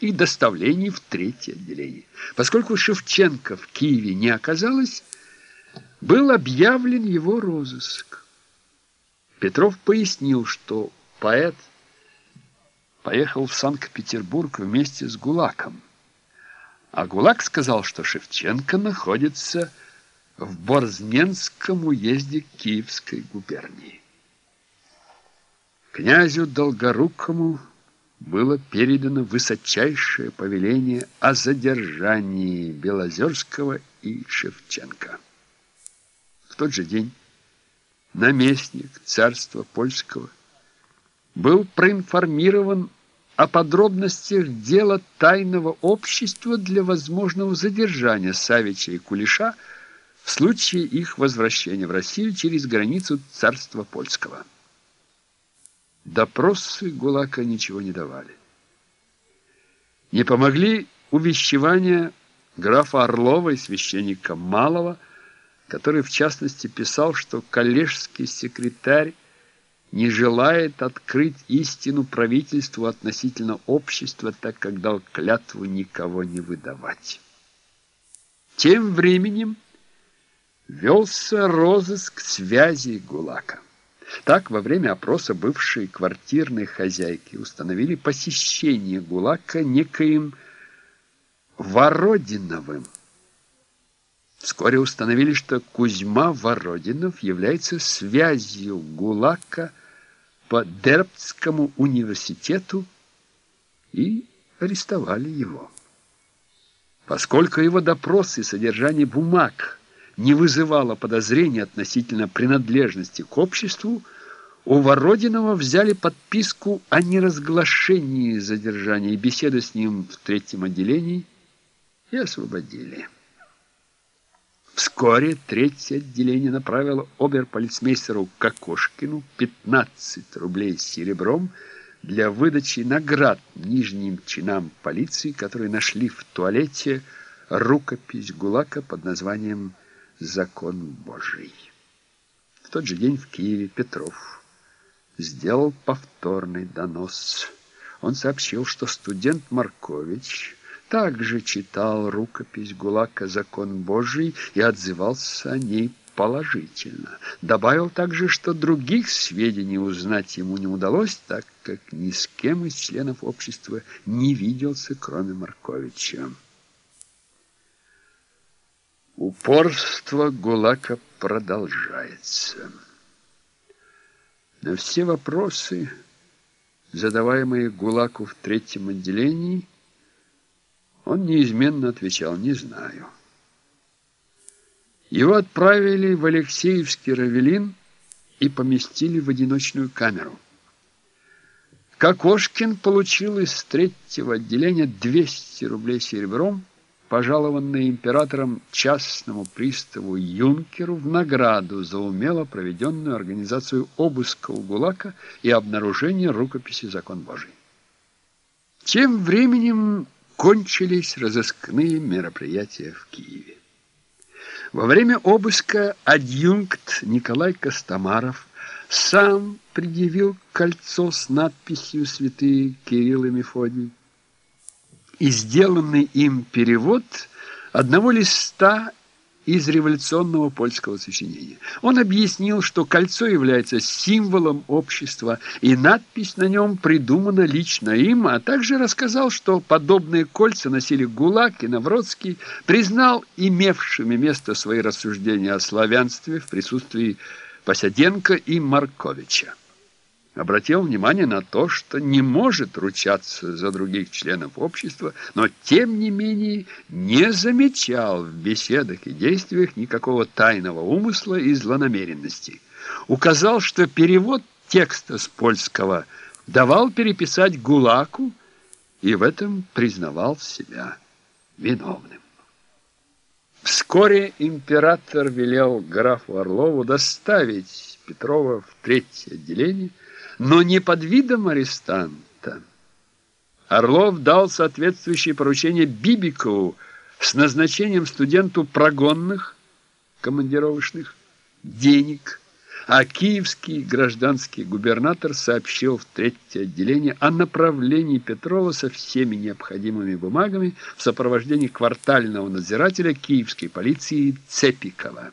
и доставлении в третье отделение. Поскольку Шевченко в Киеве не оказалось, был объявлен его розыск. Петров пояснил, что поэт поехал в Санкт-Петербург вместе с Гулаком. А Гулак сказал, что Шевченко находится в Борзненском уезде Киевской губернии. Князю Долгорукому было передано высочайшее повеление о задержании Белозерского и Шевченко. В тот же день наместник царства польского был проинформирован о подробностях дела тайного общества для возможного задержания Савича и Кулиша в случае их возвращения в Россию через границу царства польского. Допросы ГУЛАГа ничего не давали. Не помогли увещевания графа Орлова и священника Малого, который в частности писал, что коллежский секретарь не желает открыть истину правительству относительно общества, так как дал клятву никого не выдавать. Тем временем велся розыск связи ГУЛАГа. Так, во время опроса бывшей квартирной хозяйки установили посещение ГУЛАГа некоим Вородиновым. Вскоре установили, что Кузьма Вородинов является связью ГУЛАГа по Дербцкому университету и арестовали его. Поскольку его допрос и содержание бумаг не вызывало подозрений относительно принадлежности к обществу, у Вородинова взяли подписку о неразглашении задержания и беседы с ним в третьем отделении и освободили. Вскоре третье отделение направило оберполицмейстеру Кокошкину 15 рублей серебром для выдачи наград нижним чинам полиции, которые нашли в туалете рукопись ГУЛАГа под названием «Закон Божий». В тот же день в Киеве Петров сделал повторный донос. Он сообщил, что студент Маркович также читал рукопись Гулака «Закон Божий» и отзывался о ней положительно. Добавил также, что других сведений узнать ему не удалось, так как ни с кем из членов общества не виделся, кроме Марковича. Упорство Гулака продолжается. На все вопросы, задаваемые Гулаку в третьем отделении, он неизменно отвечал «не знаю». Его отправили в Алексеевский Равелин и поместили в одиночную камеру. Кокошкин получил из третьего отделения 200 рублей серебром, пожалованные императором частному приставу Юнкеру в награду за умело проведенную организацию обыска у ГУЛАГа и обнаружение рукописи «Закон Божий». Тем временем кончились разыскные мероприятия в Киеве. Во время обыска адъюнкт Николай Костомаров сам предъявил кольцо с надписью «Святые Кирилл и Мефодий» и сделанный им перевод одного листа из революционного польского сочинения. Он объяснил, что кольцо является символом общества, и надпись на нем придумана лично им, а также рассказал, что подобные кольца носили ГУЛАГ и Навродский, признал имевшими место свои рассуждения о славянстве в присутствии Посяденко и Марковича обратил внимание на то, что не может ручаться за других членов общества, но тем не менее не замечал в беседах и действиях никакого тайного умысла и злонамеренности. Указал, что перевод текста с польского давал переписать Гулаку и в этом признавал себя виновным. Вскоре император велел графу Орлову доставить Петрова в третье отделение, но не под видом арестанта. Орлов дал соответствующее поручение Бибикову с назначением студенту прогонных, командировочных, денег, а киевский гражданский губернатор сообщил в третье отделение о направлении Петрова со всеми необходимыми бумагами в сопровождении квартального надзирателя киевской полиции Цепикова.